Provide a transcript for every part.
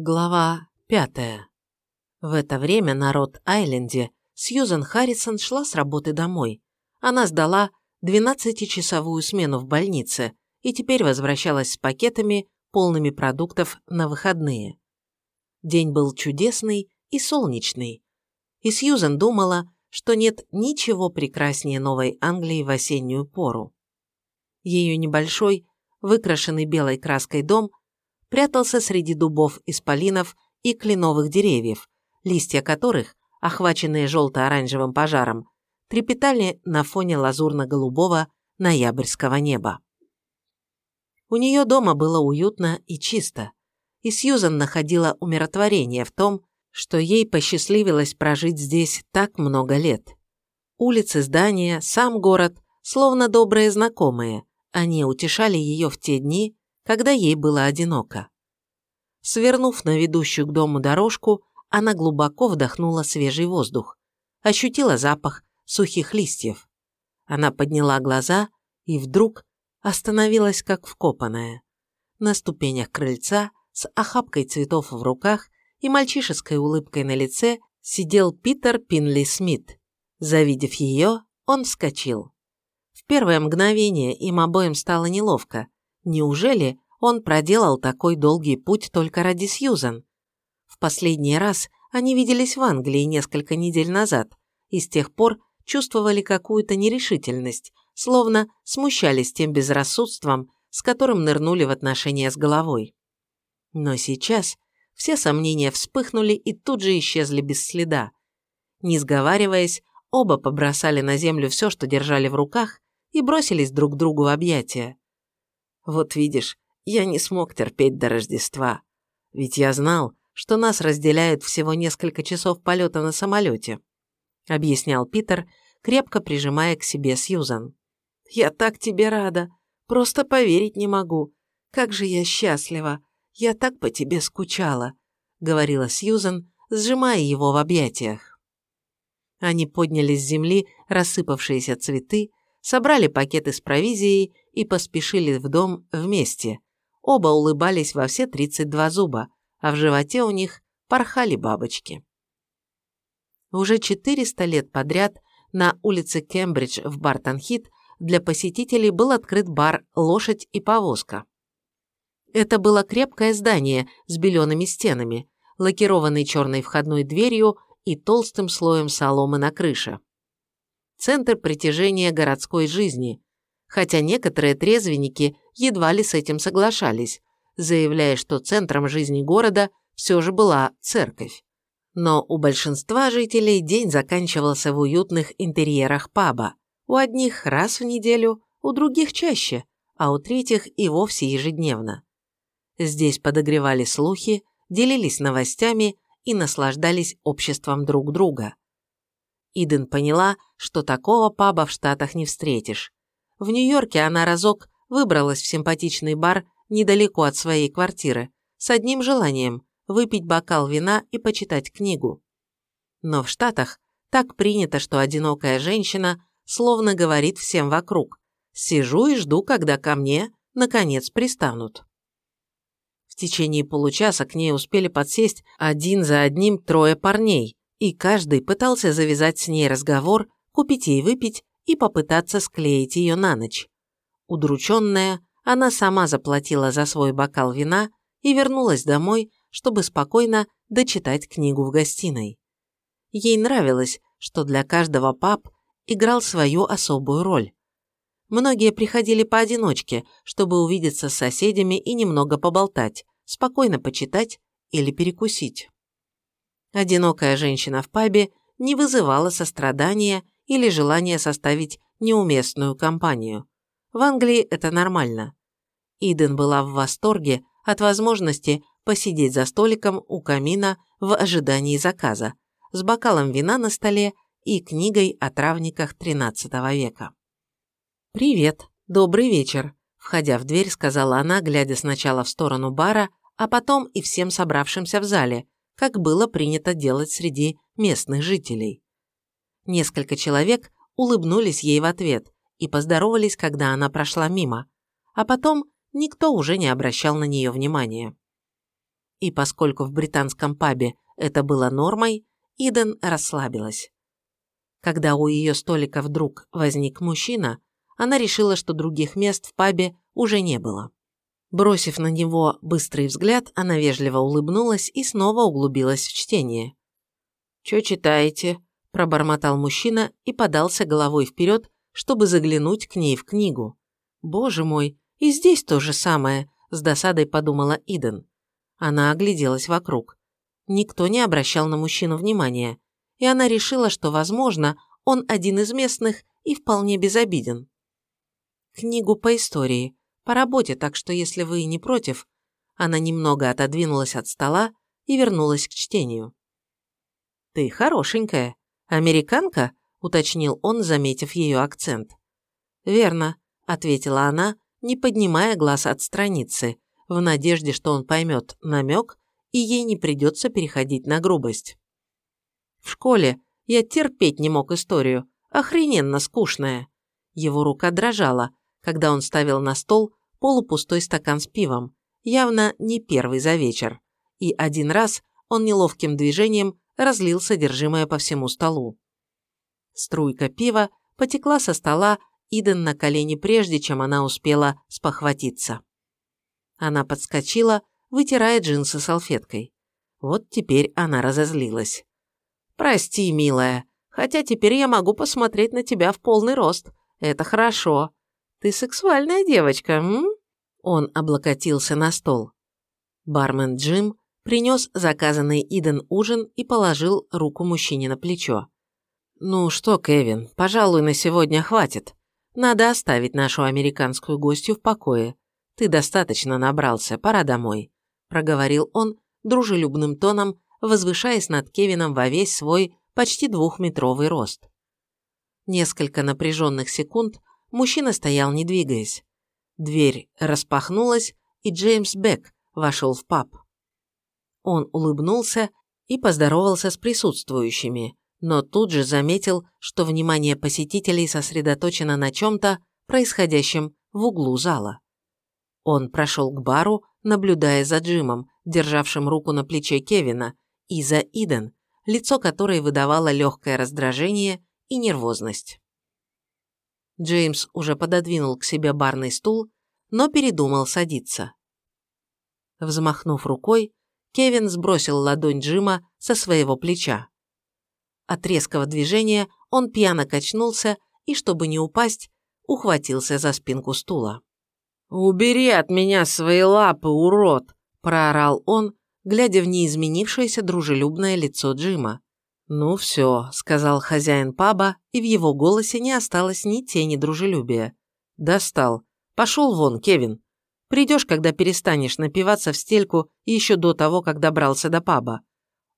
Глава пятая. В это время на Рот-Айленде Сьюзен Харрисон шла с работы домой. Она сдала 12-часовую смену в больнице и теперь возвращалась с пакетами, полными продуктов на выходные. День был чудесный и солнечный, и Сьюзен думала, что нет ничего прекраснее Новой Англии в осеннюю пору. Ее небольшой, выкрашенный белой краской дом прятался среди дубов, исполинов и кленовых деревьев, листья которых, охваченные желто-оранжевым пожаром, трепетали на фоне лазурно-голубого ноябрьского неба. У нее дома было уютно и чисто, и Сьюзан находила умиротворение в том, что ей посчастливилось прожить здесь так много лет. Улицы, здания, сам город, словно добрые знакомые, они утешали ее в те дни, когда ей было одиноко. Свернув на ведущую к дому дорожку, она глубоко вдохнула свежий воздух, ощутила запах сухих листьев. Она подняла глаза и вдруг остановилась как вкопанная. На ступенях крыльца с охапкой цветов в руках и мальчишеской улыбкой на лице сидел Питер Пинли Смит. Завидев ее, он вскочил. В первое мгновение им обоим стало неловко, Неужели он проделал такой долгий путь только ради Сьюзан? В последний раз они виделись в Англии несколько недель назад и с тех пор чувствовали какую-то нерешительность, словно смущались тем безрассудством, с которым нырнули в отношения с головой. Но сейчас все сомнения вспыхнули и тут же исчезли без следа. Не сговариваясь, оба побросали на землю все, что держали в руках, и бросились друг другу в объятия. Вот видишь, я не смог терпеть до Рождества. Ведь я знал, что нас разделяют всего несколько часов полета на самолете», — объяснял Питер, крепко прижимая к себе Сьюзан. «Я так тебе рада. Просто поверить не могу. Как же я счастлива. Я так по тебе скучала», — говорила Сьюзан, сжимая его в объятиях. Они подняли с земли рассыпавшиеся цветы, собрали пакеты с провизией и поспешили в дом вместе. Оба улыбались во все 32 зуба, а в животе у них порхали бабочки. Уже 400 лет подряд на улице Кембридж в Бартон-Хит для посетителей был открыт бар «Лошадь и повозка». Это было крепкое здание с белеными стенами, лакированной черной входной дверью и толстым слоем соломы на крыше центр притяжения городской жизни, хотя некоторые трезвенники едва ли с этим соглашались, заявляя, что центром жизни города все же была церковь. Но у большинства жителей день заканчивался в уютных интерьерах паба. У одних раз в неделю, у других чаще, а у третьих и вовсе ежедневно. Здесь подогревали слухи, делились новостями и наслаждались обществом друг друга. Иден поняла, что такого паба в Штатах не встретишь. В Нью-Йорке она разок выбралась в симпатичный бар недалеко от своей квартиры с одним желанием – выпить бокал вина и почитать книгу. Но в Штатах так принято, что одинокая женщина словно говорит всем вокруг «сижу и жду, когда ко мне, наконец, пристанут». В течение получаса к ней успели подсесть один за одним трое парней, и каждый пытался завязать с ней разговор, купить ей выпить и попытаться склеить ее на ночь. Удрученная, она сама заплатила за свой бокал вина и вернулась домой, чтобы спокойно дочитать книгу в гостиной. Ей нравилось, что для каждого пап играл свою особую роль. Многие приходили поодиночке, чтобы увидеться с соседями и немного поболтать, спокойно почитать или перекусить. Одинокая женщина в пабе не вызывала сострадания или желания составить неуместную компанию. В Англии это нормально. Иден была в восторге от возможности посидеть за столиком у камина в ожидании заказа, с бокалом вина на столе и книгой о травниках XIII века. «Привет, добрый вечер», – входя в дверь, сказала она, глядя сначала в сторону бара, а потом и всем собравшимся в зале, как было принято делать среди местных жителей. Несколько человек улыбнулись ей в ответ и поздоровались, когда она прошла мимо, а потом никто уже не обращал на нее внимания. И поскольку в британском пабе это было нормой, Иден расслабилась. Когда у ее столика вдруг возник мужчина, она решила, что других мест в пабе уже не было. Бросив на него быстрый взгляд, она вежливо улыбнулась и снова углубилась в чтение. «Чё читаете?» – пробормотал мужчина и подался головой вперед, чтобы заглянуть к ней в книгу. «Боже мой, и здесь то же самое», – с досадой подумала Иден. Она огляделась вокруг. Никто не обращал на мужчину внимания, и она решила, что, возможно, он один из местных и вполне безобиден. Книгу по истории, по работе, так что если вы не против, она немного отодвинулась от стола и вернулась к чтению. «Ты хорошенькая. Американка?» – уточнил он, заметив ее акцент. «Верно», – ответила она, не поднимая глаз от страницы, в надежде, что он поймет намек, и ей не придется переходить на грубость. В школе я терпеть не мог историю, охрененно скучная. Его рука дрожала, когда он ставил на стол полупустой стакан с пивом, явно не первый за вечер, и один раз он неловким движением разлил содержимое по всему столу. Струйка пива потекла со стола Иден на колени прежде, чем она успела спохватиться. Она подскочила, вытирая джинсы салфеткой. Вот теперь она разозлилась. «Прости, милая, хотя теперь я могу посмотреть на тебя в полный рост. Это хорошо. Ты сексуальная девочка, м?» Он облокотился на стол. Бармен Джим принес заказанный Иден ужин и положил руку мужчине на плечо. «Ну что, Кевин, пожалуй, на сегодня хватит. Надо оставить нашу американскую гостью в покое. Ты достаточно набрался, пора домой», – проговорил он дружелюбным тоном, возвышаясь над Кевином во весь свой почти двухметровый рост. Несколько напряженных секунд Мужчина стоял, не двигаясь. Дверь распахнулась, и Джеймс Бек вошел в паб. Он улыбнулся и поздоровался с присутствующими, но тут же заметил, что внимание посетителей сосредоточено на чем-то, происходящем в углу зала. Он прошел к бару, наблюдая за Джимом, державшим руку на плече Кевина, и за Иден, лицо которой выдавало легкое раздражение и нервозность. Джеймс уже пододвинул к себе барный стул, но передумал садиться. Взмахнув рукой, Кевин сбросил ладонь Джима со своего плеча. От резкого движения он пьяно качнулся и, чтобы не упасть, ухватился за спинку стула. «Убери от меня свои лапы, урод!» – проорал он, глядя в неизменившееся дружелюбное лицо Джима. «Ну все», – сказал хозяин паба, и в его голосе не осталось ни тени дружелюбия. «Достал. Пошел вон, Кевин. Придешь, когда перестанешь напиваться в стельку еще до того, как добрался до паба».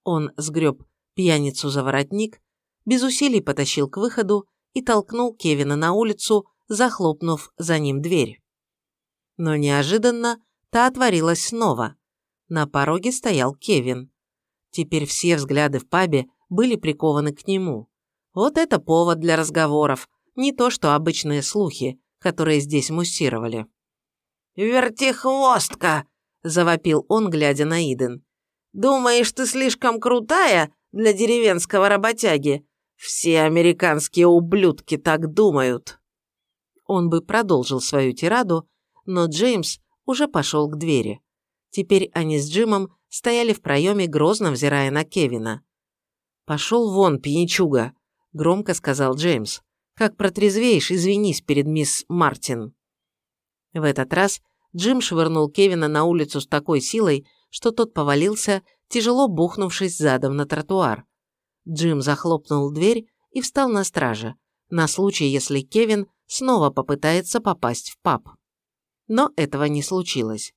Он сгреб пьяницу за воротник, без усилий потащил к выходу и толкнул Кевина на улицу, захлопнув за ним дверь. Но неожиданно та отворилась снова. На пороге стоял Кевин. Теперь все взгляды в пабе были прикованы к нему. Вот это повод для разговоров, не то что обычные слухи, которые здесь муссировали. «Вертихвостка!» – завопил он, глядя на Иден. «Думаешь, ты слишком крутая для деревенского работяги? Все американские ублюдки так думают!» Он бы продолжил свою тираду, но Джеймс уже пошел к двери. Теперь они с Джимом стояли в проеме, грозно взирая на Кевина. «Пошел вон, пьянчуга», – громко сказал Джеймс. «Как протрезвеешь, извинись перед мисс Мартин». В этот раз Джим швырнул Кевина на улицу с такой силой, что тот повалился, тяжело бухнувшись задом на тротуар. Джим захлопнул дверь и встал на страже, на случай, если Кевин снова попытается попасть в паб. Но этого не случилось.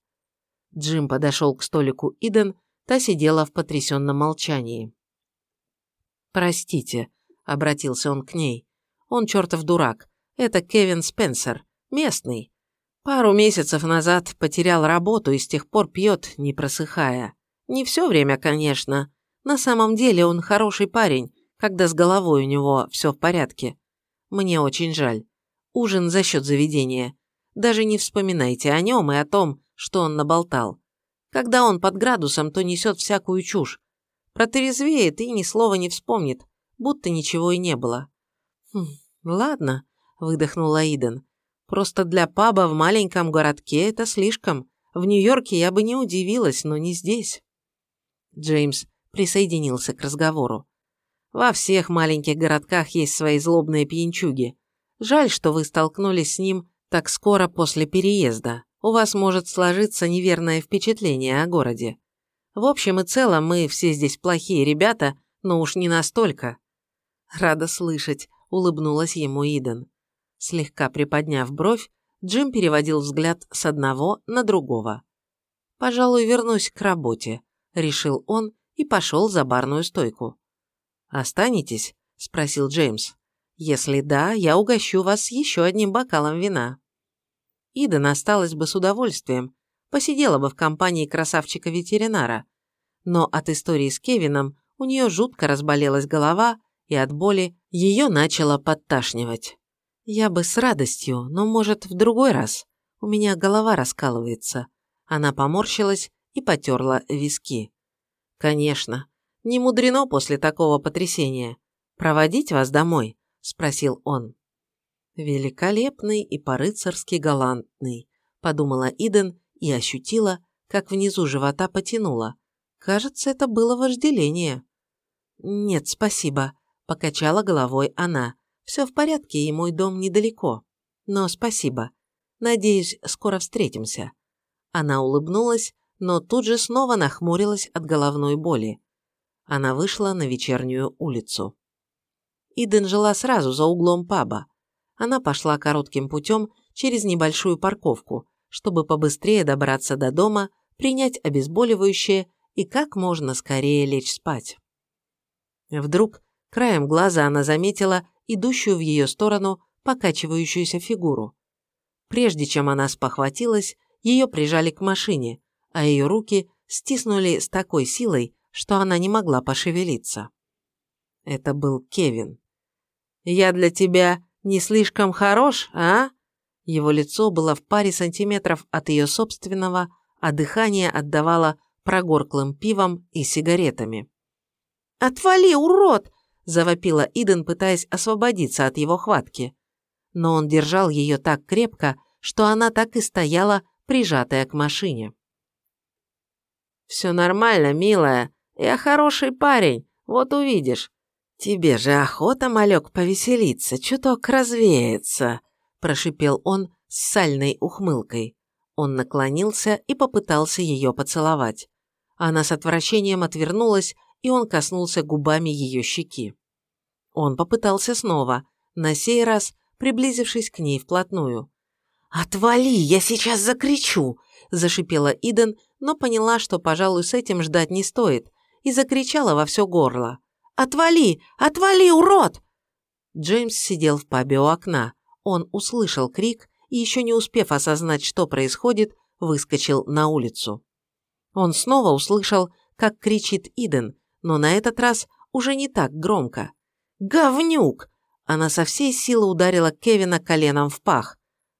Джим подошел к столику Иден, та сидела в потрясенном молчании. «Простите», — обратился он к ней. «Он чертов дурак. Это Кевин Спенсер, местный. Пару месяцев назад потерял работу и с тех пор пьет, не просыхая. Не все время, конечно. На самом деле он хороший парень, когда с головой у него все в порядке. Мне очень жаль. Ужин за счет заведения. Даже не вспоминайте о нем и о том, что он наболтал. Когда он под градусом, то несет всякую чушь. Протрезвеет и ни слова не вспомнит, будто ничего и не было. «Хм, ладно», – выдохнула Иден. «Просто для паба в маленьком городке это слишком. В Нью-Йорке я бы не удивилась, но не здесь». Джеймс присоединился к разговору. «Во всех маленьких городках есть свои злобные пьянчуги. Жаль, что вы столкнулись с ним так скоро после переезда. У вас может сложиться неверное впечатление о городе. В общем и целом, мы все здесь плохие ребята, но уж не настолько». «Рада слышать», – улыбнулась ему Иден. Слегка приподняв бровь, Джим переводил взгляд с одного на другого. «Пожалуй, вернусь к работе», – решил он и пошел за барную стойку. «Останетесь?» – спросил Джеймс. «Если да, я угощу вас еще одним бокалом вина». Иден осталась бы с удовольствием, посидела бы в компании красавчика-ветеринара. Но от истории с Кевином у нее жутко разболелась голова, и от боли ее начало подташнивать. Я бы с радостью, но, может, в другой раз. У меня голова раскалывается. Она поморщилась и потерла виски. Конечно, не мудрено после такого потрясения. Проводить вас домой? Спросил он. Великолепный и по-рыцарски галантный, подумала Иден и ощутила, как внизу живота потянуло. Кажется, это было вожделение. «Нет, спасибо», – покачала головой она. «Все в порядке, и мой дом недалеко. Но спасибо. Надеюсь, скоро встретимся». Она улыбнулась, но тут же снова нахмурилась от головной боли. Она вышла на вечернюю улицу. Иден жила сразу за углом паба. Она пошла коротким путем через небольшую парковку, чтобы побыстрее добраться до дома, принять обезболивающее и как можно скорее лечь спать. Вдруг краем глаза она заметила идущую в ее сторону покачивающуюся фигуру. Прежде чем она спохватилась, ее прижали к машине, а ее руки стиснули с такой силой, что она не могла пошевелиться. Это был Кевин. «Я для тебя не слишком хорош, а?» Его лицо было в паре сантиметров от ее собственного, а дыхание отдавало прогорклым пивом и сигаретами. «Отвали, урод!» – завопила Иден, пытаясь освободиться от его хватки. Но он держал ее так крепко, что она так и стояла, прижатая к машине. «Все нормально, милая. Я хороший парень, вот увидишь. Тебе же охота, малек, повеселиться, чуток развеяться», прошипел он с сальной ухмылкой. Он наклонился и попытался ее поцеловать. Она с отвращением отвернулась, и он коснулся губами ее щеки. Он попытался снова, на сей раз приблизившись к ней вплотную. «Отвали, я сейчас закричу!» – зашипела Иден, но поняла, что, пожалуй, с этим ждать не стоит, и закричала во все горло. «Отвали! Отвали, урод!» Джеймс сидел в пабе у окна. Он услышал крик и, еще не успев осознать, что происходит, выскочил на улицу. Он снова услышал, как кричит Иден, но на этот раз уже не так громко. «Говнюк!» Она со всей силы ударила Кевина коленом в пах.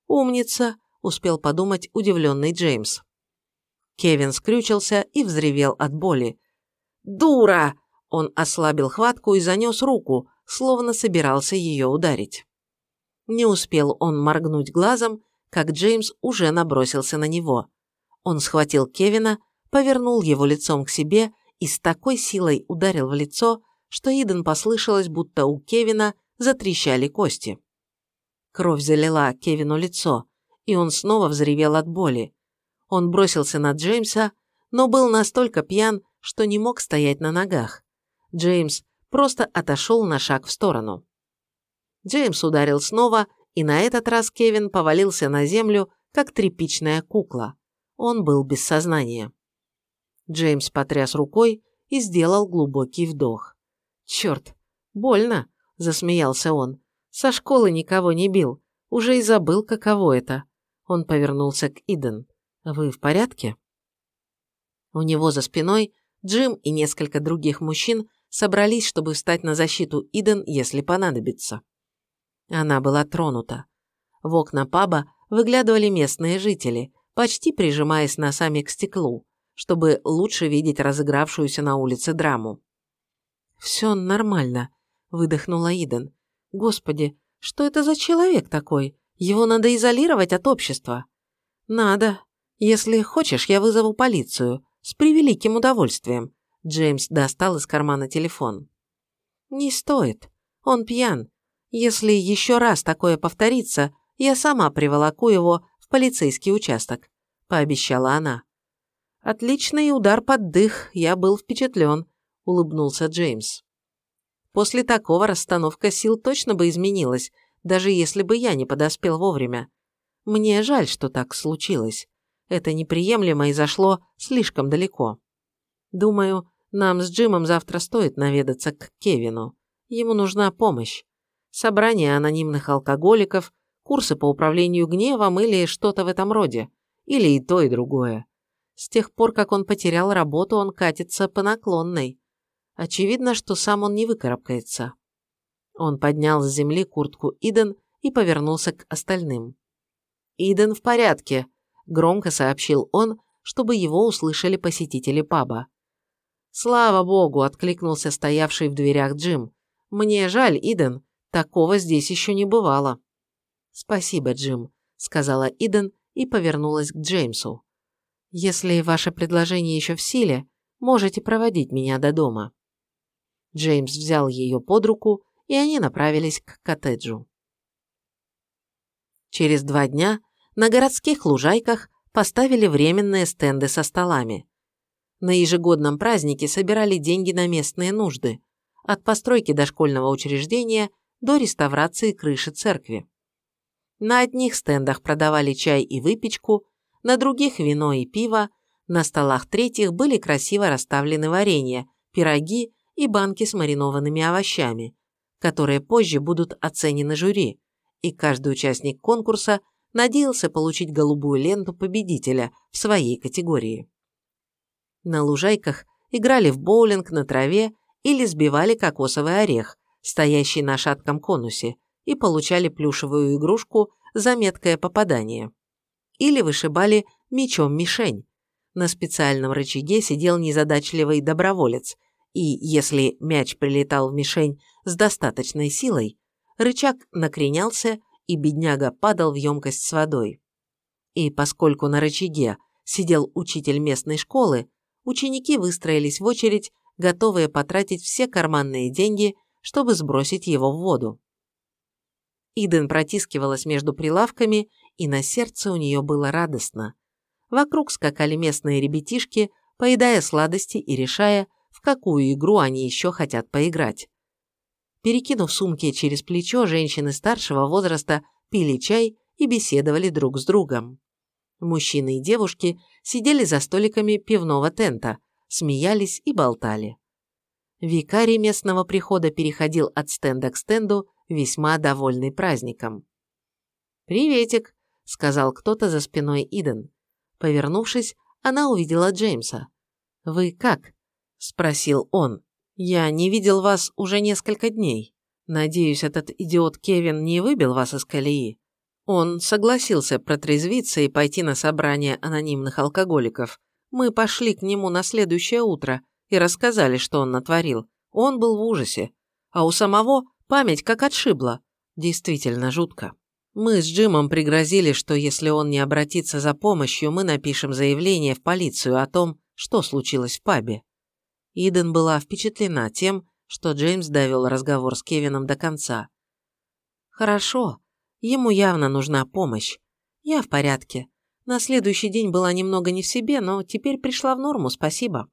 «Умница!» – успел подумать удивленный Джеймс. Кевин скрючился и взревел от боли. «Дура!» Он ослабил хватку и занес руку, словно собирался ее ударить. Не успел он моргнуть глазом, как Джеймс уже набросился на него. Он схватил Кевина, повернул его лицом к себе и с такой силой ударил в лицо, что Иден послышалось, будто у Кевина затрещали кости. Кровь залила Кевину лицо, и он снова взревел от боли. Он бросился на Джеймса, но был настолько пьян, что не мог стоять на ногах. Джеймс просто отошел на шаг в сторону. Джеймс ударил снова, и на этот раз Кевин повалился на землю, как тряпичная кукла. Он был без сознания. Джеймс потряс рукой и сделал глубокий вдох. «Черт, больно!» – засмеялся он. «Со школы никого не бил. Уже и забыл, каково это». Он повернулся к Иден. «Вы в порядке?» У него за спиной Джим и несколько других мужчин собрались, чтобы встать на защиту Иден, если понадобится. Она была тронута. В окна паба выглядывали местные жители, почти прижимаясь носами к стеклу. Чтобы лучше видеть разыгравшуюся на улице драму. «Все нормально», – выдохнула Иден. «Господи, что это за человек такой? Его надо изолировать от общества». «Надо. Если хочешь, я вызову полицию. С превеликим удовольствием». Джеймс достал из кармана телефон. «Не стоит. Он пьян. Если еще раз такое повторится, я сама приволоку его в полицейский участок», – пообещала она. «Отличный удар под дых, я был впечатлен», – улыбнулся Джеймс. «После такого расстановка сил точно бы изменилась, даже если бы я не подоспел вовремя. Мне жаль, что так случилось. Это неприемлемо и зашло слишком далеко. Думаю, нам с Джимом завтра стоит наведаться к Кевину. Ему нужна помощь. Собрание анонимных алкоголиков, курсы по управлению гневом или что-то в этом роде. Или и то, и другое. С тех пор, как он потерял работу, он катится по наклонной. Очевидно, что сам он не выкарабкается. Он поднял с земли куртку Иден и повернулся к остальным. «Иден в порядке», – громко сообщил он, чтобы его услышали посетители паба. «Слава богу!» – откликнулся стоявший в дверях Джим. «Мне жаль, Иден, такого здесь еще не бывало». «Спасибо, Джим», – сказала Иден и повернулась к Джеймсу. Если ваше предложение еще в силе, можете проводить меня до дома». Джеймс взял ее под руку, и они направились к коттеджу. Через два дня на городских лужайках поставили временные стенды со столами. На ежегодном празднике собирали деньги на местные нужды, от постройки дошкольного учреждения до реставрации крыши церкви. На одних стендах продавали чай и выпечку, на других вино и пиво, на столах третьих были красиво расставлены варенья, пироги и банки с маринованными овощами, которые позже будут оценены жюри, и каждый участник конкурса надеялся получить голубую ленту победителя в своей категории. На лужайках играли в боулинг на траве или сбивали кокосовый орех, стоящий на шатком конусе, и получали плюшевую игрушку за меткое попадание или вышибали мечом мишень. На специальном рычаге сидел незадачливый доброволец, и если мяч прилетал в мишень с достаточной силой, рычаг накренялся, и бедняга падал в емкость с водой. И поскольку на рычаге сидел учитель местной школы, ученики выстроились в очередь, готовые потратить все карманные деньги, чтобы сбросить его в воду. Иден протискивалась между прилавками и на сердце у нее было радостно. Вокруг скакали местные ребятишки, поедая сладости и решая, в какую игру они еще хотят поиграть. Перекинув сумки через плечо, женщины старшего возраста пили чай и беседовали друг с другом. Мужчины и девушки сидели за столиками пивного тента, смеялись и болтали. Викарий местного прихода переходил от стенда к стенду, весьма довольный праздником. «Приветик», – сказал кто-то за спиной Иден. Повернувшись, она увидела Джеймса. «Вы как?» – спросил он. «Я не видел вас уже несколько дней. Надеюсь, этот идиот Кевин не выбил вас из колеи?» Он согласился протрезвиться и пойти на собрание анонимных алкоголиков. Мы пошли к нему на следующее утро и рассказали, что он натворил. Он был в ужасе. А у самого память как отшибла. Действительно жутко. Мы с Джимом пригрозили, что если он не обратится за помощью, мы напишем заявление в полицию о том, что случилось в пабе. Иден была впечатлена тем, что Джеймс довел разговор с Кевином до конца. «Хорошо. Ему явно нужна помощь. Я в порядке. На следующий день была немного не в себе, но теперь пришла в норму, спасибо».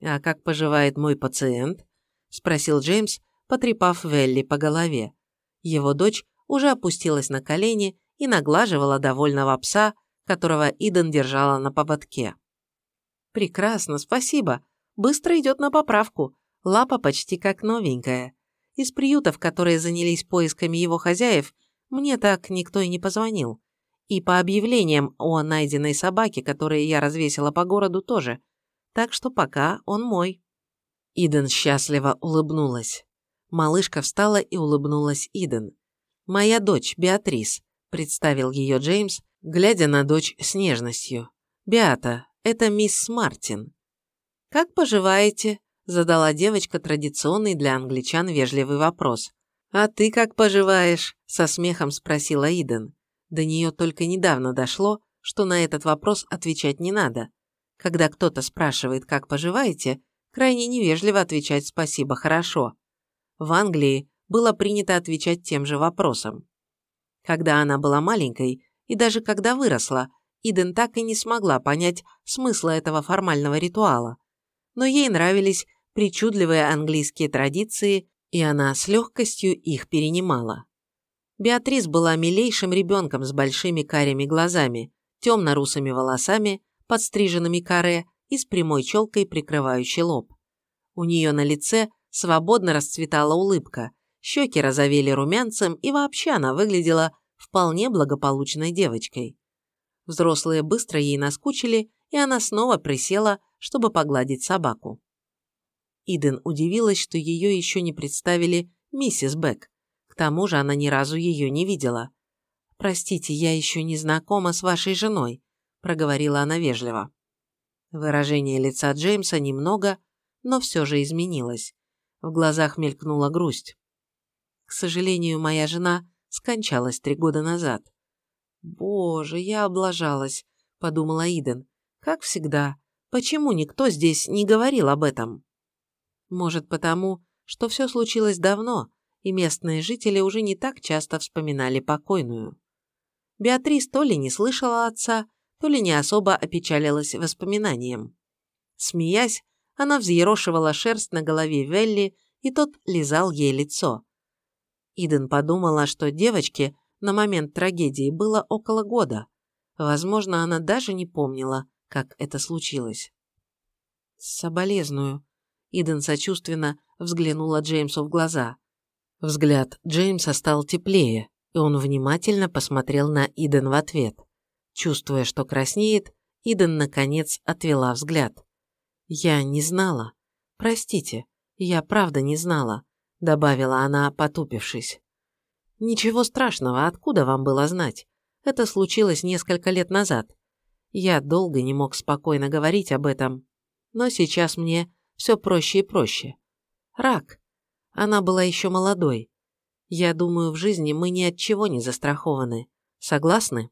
«А как поживает мой пациент?» – спросил Джеймс, потрепав Велли по голове. Его дочь уже опустилась на колени и наглаживала довольного пса, которого Иден держала на поводке. «Прекрасно, спасибо. Быстро идет на поправку. Лапа почти как новенькая. Из приютов, которые занялись поисками его хозяев, мне так никто и не позвонил. И по объявлениям о найденной собаке, которые я развесила по городу, тоже. Так что пока он мой». Иден счастливо улыбнулась. Малышка встала и улыбнулась Иден. «Моя дочь, Беатрис», – представил ее Джеймс, глядя на дочь с нежностью. «Беата, Это мисс Мартин. «Как поживаете?» – задала девочка традиционный для англичан вежливый вопрос. «А ты как поживаешь?» – со смехом спросила Иден. До нее только недавно дошло, что на этот вопрос отвечать не надо. Когда кто-то спрашивает, как поживаете, крайне невежливо отвечать «спасибо, хорошо». В Англии было принято отвечать тем же вопросом. Когда она была маленькой и даже когда выросла, Иден так и не смогла понять смысла этого формального ритуала. Но ей нравились причудливые английские традиции, и она с легкостью их перенимала. Беатрис была милейшим ребенком с большими карими глазами, темно-русыми волосами, подстриженными каре и с прямой челкой, прикрывающей лоб. У нее на лице свободно расцветала улыбка, щеки разовели румянцем, и вообще она выглядела вполне благополучной девочкой. Взрослые быстро ей наскучили, и она снова присела, чтобы погладить собаку. Иден удивилась, что ее еще не представили миссис Бек. К тому же она ни разу ее не видела. «Простите, я еще не знакома с вашей женой», – проговорила она вежливо. Выражение лица Джеймса немного, но все же изменилось. В глазах мелькнула грусть. К сожалению, моя жена скончалась три года назад. «Боже, я облажалась», – подумала Иден. «Как всегда. Почему никто здесь не говорил об этом?» Может, потому, что все случилось давно, и местные жители уже не так часто вспоминали покойную. Беатрис то ли не слышала отца, то ли не особо опечалилась воспоминанием. Смеясь, она взъерошивала шерсть на голове Велли, и тот лизал ей лицо. Иден подумала, что девочке на момент трагедии было около года. Возможно, она даже не помнила, как это случилось. «Соболезную», — Иден сочувственно взглянула Джеймсу в глаза. Взгляд Джеймса стал теплее, и он внимательно посмотрел на Иден в ответ. Чувствуя, что краснеет, Иден, наконец, отвела взгляд. «Я не знала. Простите, я правда не знала», — добавила она, потупившись. «Ничего страшного, откуда вам было знать? Это случилось несколько лет назад. Я долго не мог спокойно говорить об этом, но сейчас мне все проще и проще. Рак. Она была еще молодой. Я думаю, в жизни мы ни от чего не застрахованы. Согласны?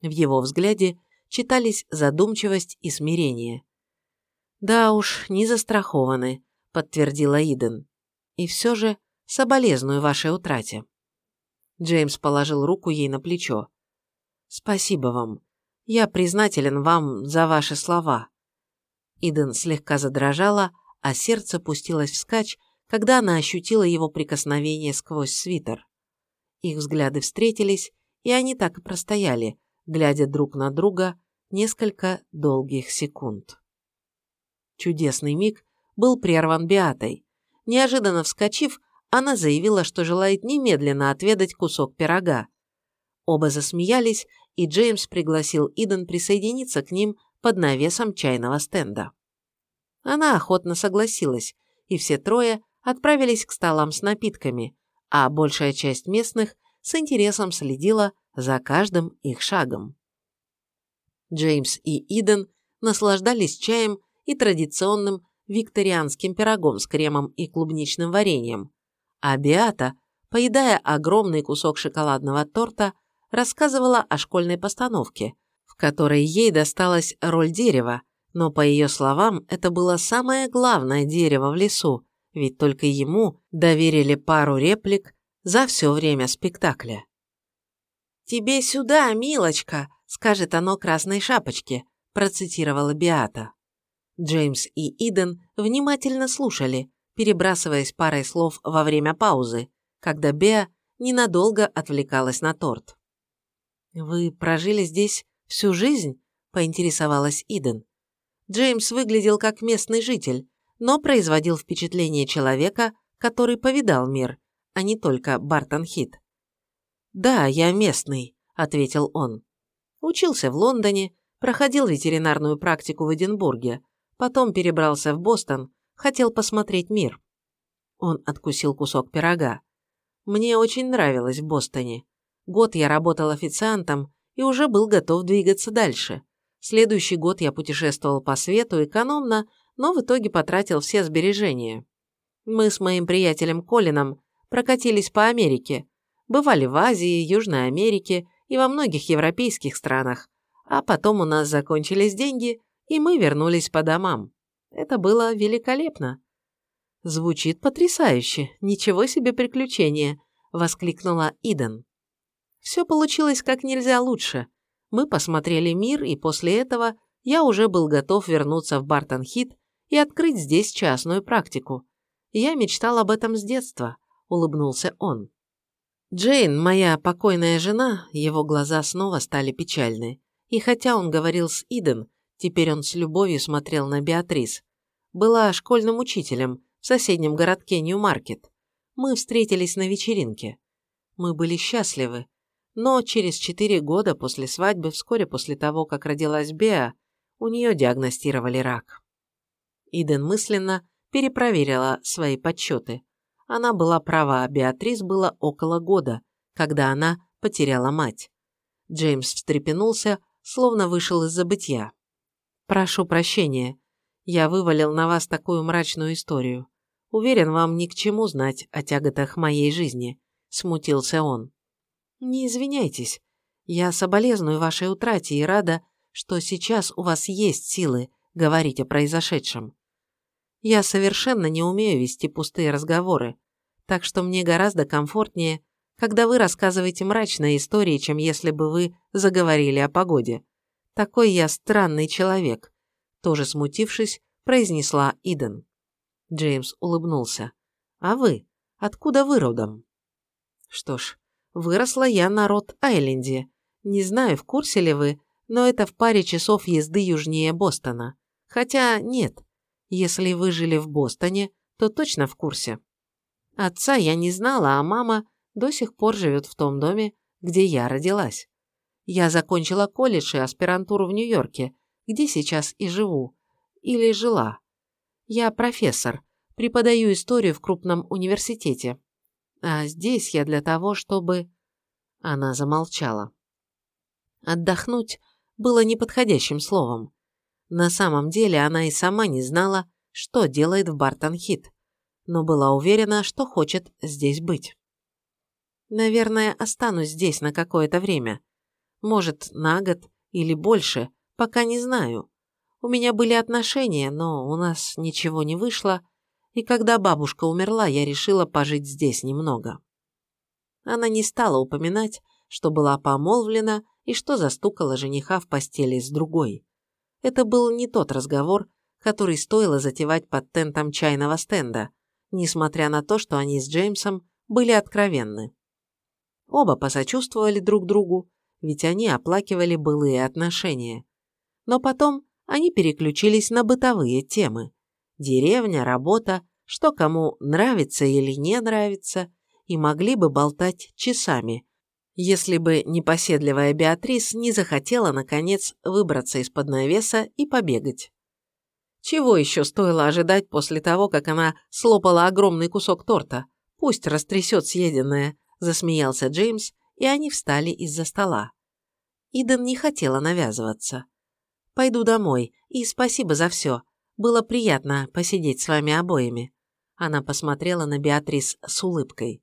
В его взгляде читались задумчивость и смирение. «Да уж, не застрахованы», — подтвердила Иден. «И все же соболезную вашей утрате». Джеймс положил руку ей на плечо. «Спасибо вам. Я признателен вам за ваши слова». Иден слегка задрожала, а сердце пустилось вскачь, когда она ощутила его прикосновение сквозь свитер. Их взгляды встретились, и они так и простояли, глядя друг на друга несколько долгих секунд. Чудесный миг был прерван Биатой. Неожиданно вскочив, она заявила, что желает немедленно отведать кусок пирога. Оба засмеялись, и Джеймс пригласил Иден присоединиться к ним под навесом чайного стенда. Она охотно согласилась, и все трое отправились к столам с напитками, а большая часть местных с интересом следила за каждым их шагом. Джеймс и Иден наслаждались чаем и традиционным викторианским пирогом с кремом и клубничным вареньем, а Беата, поедая огромный кусок шоколадного торта, рассказывала о школьной постановке, в которой ей досталась роль дерева, но, по ее словам, это было самое главное дерево в лесу, ведь только ему доверили пару реплик за все время спектакля. «Тебе сюда, милочка!» – скажет оно красной шапочке, процитировала Биата. Джеймс и Иден внимательно слушали, перебрасываясь парой слов во время паузы, когда Беа ненадолго отвлекалась на торт. «Вы прожили здесь всю жизнь?» – поинтересовалась Иден. Джеймс выглядел как местный житель, но производил впечатление человека, который повидал мир, а не только Бартон Хит. «Да, я местный», – ответил он. Учился в Лондоне, проходил ветеринарную практику в Эдинбурге, потом перебрался в Бостон, хотел посмотреть мир. Он откусил кусок пирога. Мне очень нравилось в Бостоне. Год я работал официантом и уже был готов двигаться дальше. Следующий год я путешествовал по свету экономно, но в итоге потратил все сбережения. Мы с моим приятелем Колином прокатились по Америке, бывали в Азии, Южной Америке и во многих европейских странах, а потом у нас закончились деньги, и мы вернулись по домам. Это было великолепно. Звучит потрясающе, ничего себе приключение, воскликнула Иден. Все получилось как нельзя лучше. Мы посмотрели мир, и после этого я уже был готов вернуться в Бартон-Хит и открыть здесь частную практику. Я мечтал об этом с детства, улыбнулся он. Джейн, моя покойная жена, его глаза снова стали печальны. И хотя он говорил с Иден, теперь он с любовью смотрел на Беатрис. Была школьным учителем в соседнем городке Нью-Маркет. Мы встретились на вечеринке. Мы были счастливы, но через четыре года после свадьбы, вскоре после того, как родилась Беа, у нее диагностировали рак. Иден мысленно перепроверила свои подсчеты. Она была права, Беатрис было около года, когда она потеряла мать. Джеймс встрепенулся, словно вышел из забытья. «Прошу прощения. Я вывалил на вас такую мрачную историю. Уверен, вам ни к чему знать о тяготах моей жизни», – смутился он. Не извиняйтесь. Я соболезную вашей утрате и рада, что сейчас у вас есть силы говорить о произошедшем. Я совершенно не умею вести пустые разговоры, так что мне гораздо комфортнее, когда вы рассказываете мрачные истории, чем если бы вы заговорили о погоде. Такой я странный человек, тоже смутившись, произнесла Иден. Джеймс улыбнулся. А вы? Откуда вы родом? Что ж, Выросла я на Рот-Айленде. Не знаю, в курсе ли вы, но это в паре часов езды южнее Бостона. Хотя нет, если вы жили в Бостоне, то точно в курсе. Отца я не знала, а мама до сих пор живет в том доме, где я родилась. Я закончила колледж и аспирантуру в Нью-Йорке, где сейчас и живу. Или жила. Я профессор, преподаю историю в крупном университете. А здесь я для того, чтобы...» Она замолчала. Отдохнуть было неподходящим словом. На самом деле она и сама не знала, что делает в Бартон-Хит, но была уверена, что хочет здесь быть. «Наверное, останусь здесь на какое-то время. Может, на год или больше, пока не знаю. У меня были отношения, но у нас ничего не вышло, и когда бабушка умерла, я решила пожить здесь немного. Она не стала упоминать, что была помолвлена и что застукала жениха в постели с другой. Это был не тот разговор, который стоило затевать под тентом чайного стенда, несмотря на то, что они с Джеймсом были откровенны. Оба посочувствовали друг другу, ведь они оплакивали былые отношения. Но потом они переключились на бытовые темы деревня, работа, что кому нравится или не нравится, и могли бы болтать часами, если бы непоседливая Беатрис не захотела, наконец, выбраться из-под навеса и побегать. Чего еще стоило ожидать после того, как она слопала огромный кусок торта? Пусть растрясет съеденное, засмеялся Джеймс, и они встали из-за стола. Иден не хотела навязываться. «Пойду домой, и спасибо за все. Было приятно посидеть с вами обоими». Она посмотрела на Беатрис с улыбкой.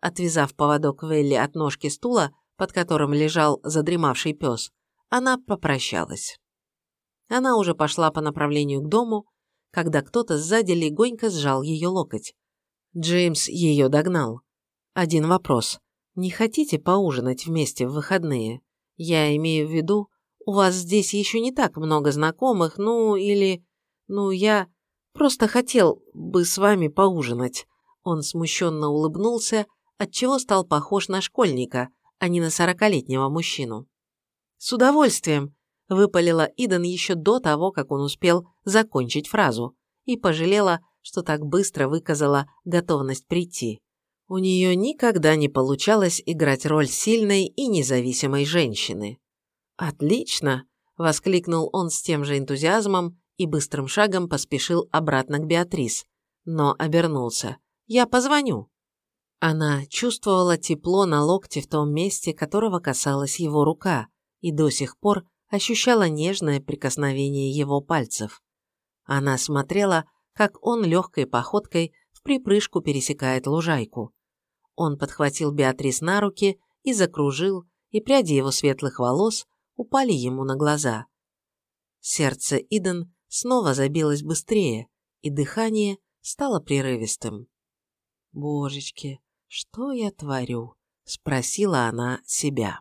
Отвязав поводок Велли от ножки стула, под которым лежал задремавший пес, она попрощалась. Она уже пошла по направлению к дому, когда кто-то сзади легонько сжал ее локоть. Джеймс ее догнал. Один вопрос. Не хотите поужинать вместе в выходные? Я имею в виду, у вас здесь еще не так много знакомых, ну или... «Ну, я просто хотел бы с вами поужинать». Он смущенно улыбнулся, отчего стал похож на школьника, а не на сорокалетнего мужчину. «С удовольствием», – выпалила Идан еще до того, как он успел закончить фразу, и пожалела, что так быстро выказала готовность прийти. У нее никогда не получалось играть роль сильной и независимой женщины. «Отлично!» – воскликнул он с тем же энтузиазмом, и быстрым шагом поспешил обратно к Беатрис, но обернулся. «Я позвоню». Она чувствовала тепло на локте в том месте, которого касалась его рука, и до сих пор ощущала нежное прикосновение его пальцев. Она смотрела, как он легкой походкой припрыжку пересекает лужайку. Он подхватил Беатрис на руки и закружил, и пряди его светлых волос упали ему на глаза. Сердце Иден снова забилось быстрее, и дыхание стало прерывистым. «Божечки, что я творю?» – спросила она себя.